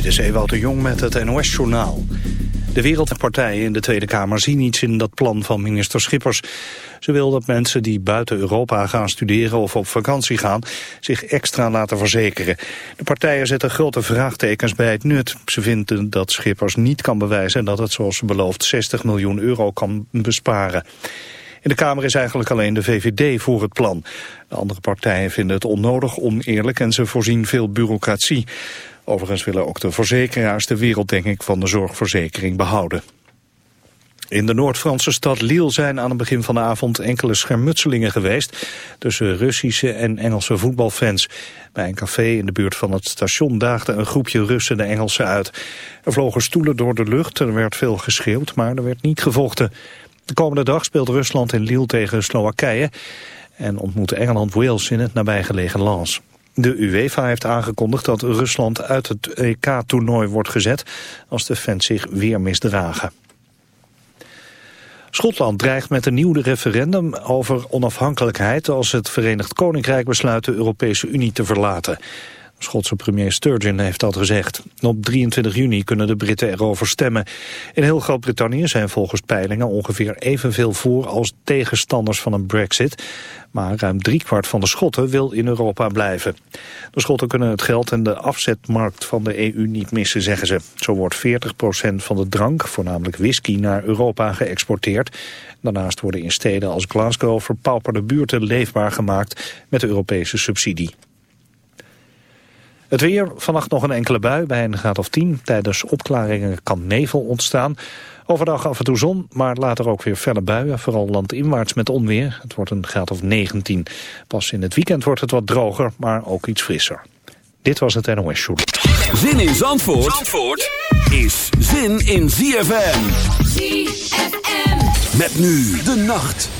Dit is Ewout de Jong met het NOS-journaal. De wereldpartijen in de Tweede Kamer zien iets in dat plan van minister Schippers. Ze wil dat mensen die buiten Europa gaan studeren of op vakantie gaan... zich extra laten verzekeren. De partijen zetten grote vraagtekens bij het nut. Ze vinden dat Schippers niet kan bewijzen dat het zoals ze belooft 60 miljoen euro kan besparen. In de Kamer is eigenlijk alleen de VVD voor het plan. De andere partijen vinden het onnodig, oneerlijk en ze voorzien veel bureaucratie. Overigens willen ook de verzekeraars de werelddenking van de zorgverzekering behouden. In de Noord-Franse stad Lille zijn aan het begin van de avond enkele schermutselingen geweest tussen Russische en Engelse voetbalfans. Bij een café in de buurt van het station daagde een groepje Russen de Engelsen uit. Er vlogen stoelen door de lucht, er werd veel geschreeuwd, maar er werd niet gevochten. De komende dag speelt Rusland in Lille tegen Slowakije en ontmoet Engeland Wales in het nabijgelegen Lens. De UEFA heeft aangekondigd dat Rusland uit het EK-toernooi wordt gezet als de fans zich weer misdragen. Schotland dreigt met een nieuw referendum over onafhankelijkheid als het Verenigd Koninkrijk besluit de Europese Unie te verlaten. Schotse premier Sturgeon heeft dat gezegd. Op 23 juni kunnen de Britten erover stemmen. In heel Groot-Brittannië zijn volgens peilingen ongeveer evenveel voor als tegenstanders van een brexit. Maar ruim driekwart van de Schotten wil in Europa blijven. De Schotten kunnen het geld en de afzetmarkt van de EU niet missen, zeggen ze. Zo wordt 40% van de drank, voornamelijk whisky, naar Europa geëxporteerd. Daarnaast worden in steden als Glasgow verpauperde buurten leefbaar gemaakt met Europese subsidie. Het weer, vannacht nog een enkele bui bij een graad of 10. Tijdens opklaringen kan nevel ontstaan. Overdag af en toe zon, maar later ook weer felle buien. Vooral landinwaarts met onweer. Het wordt een graad of 19. Pas in het weekend wordt het wat droger, maar ook iets frisser. Dit was het NOS Show. Zin in Zandvoort, Zandvoort is zin in ZFM. ZFM. Met nu de nacht.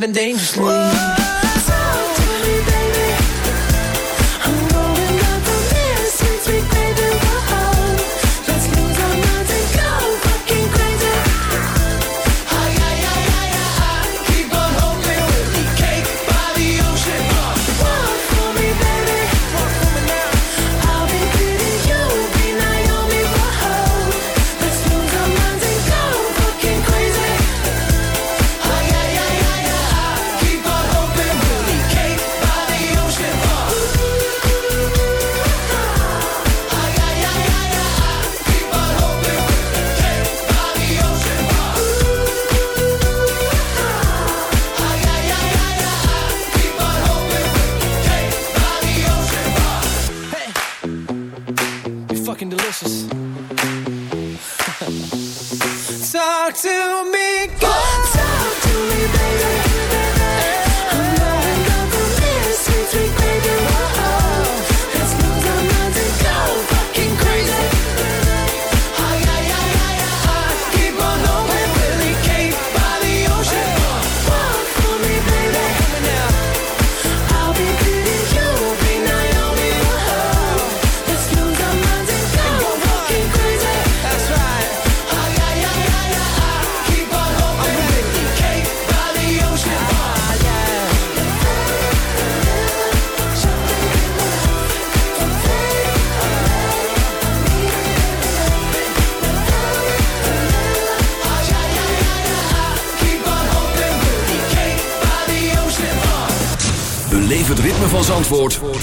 been dangerously.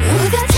You got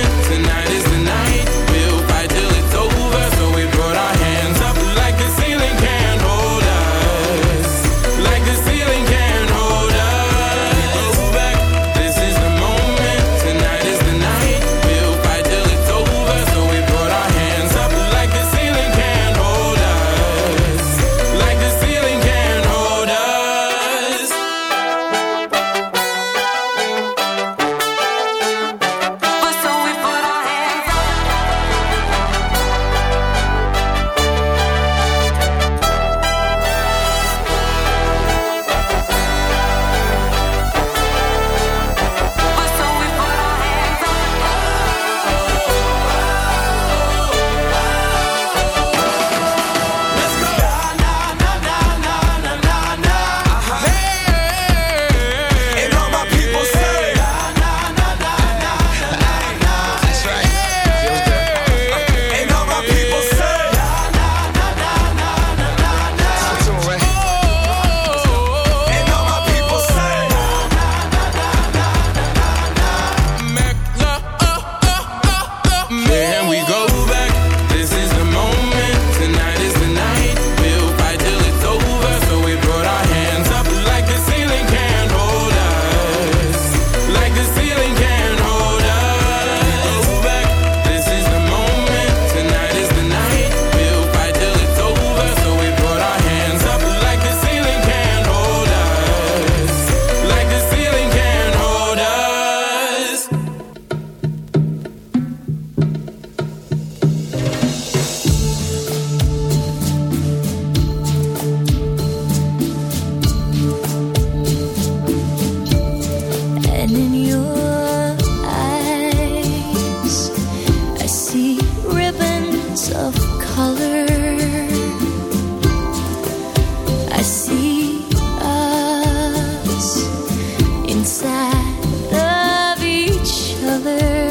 Of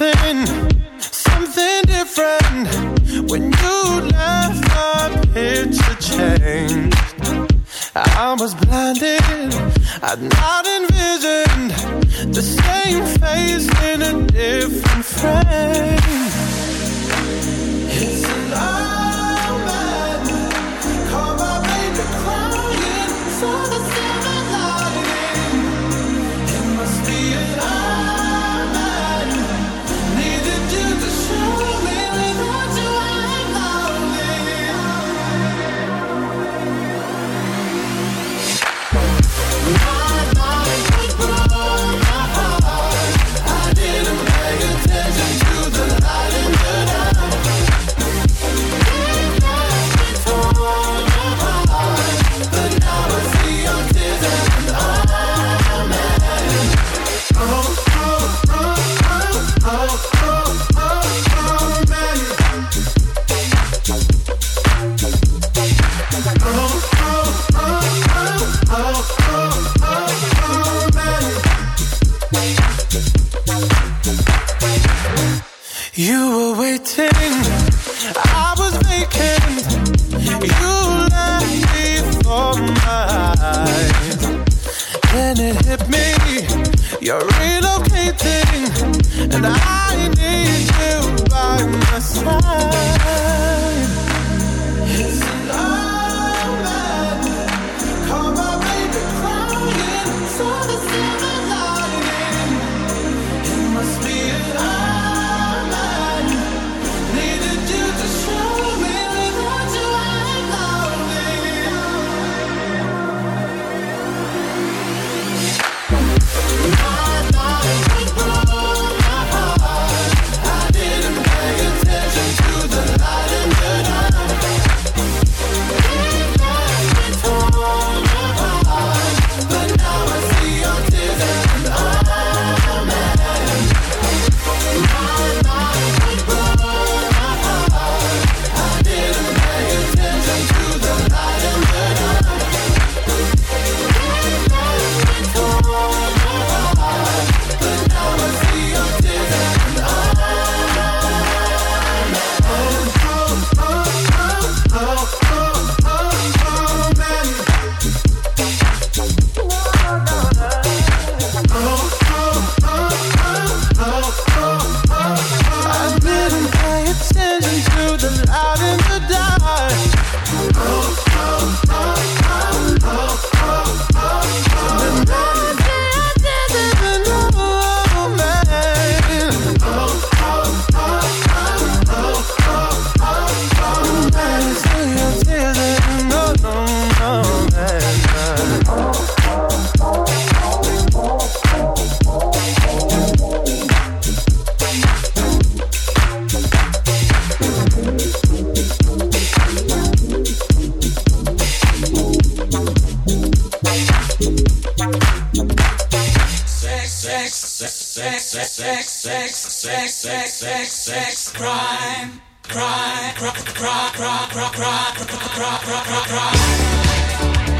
something, something different. When you left, my picture changed. I was blinded. I'm not. crime, crime, crime, crime, crime, crime, crime, crime, crime, crime, crime.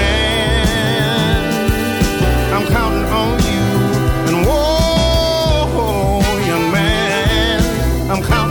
I'm counting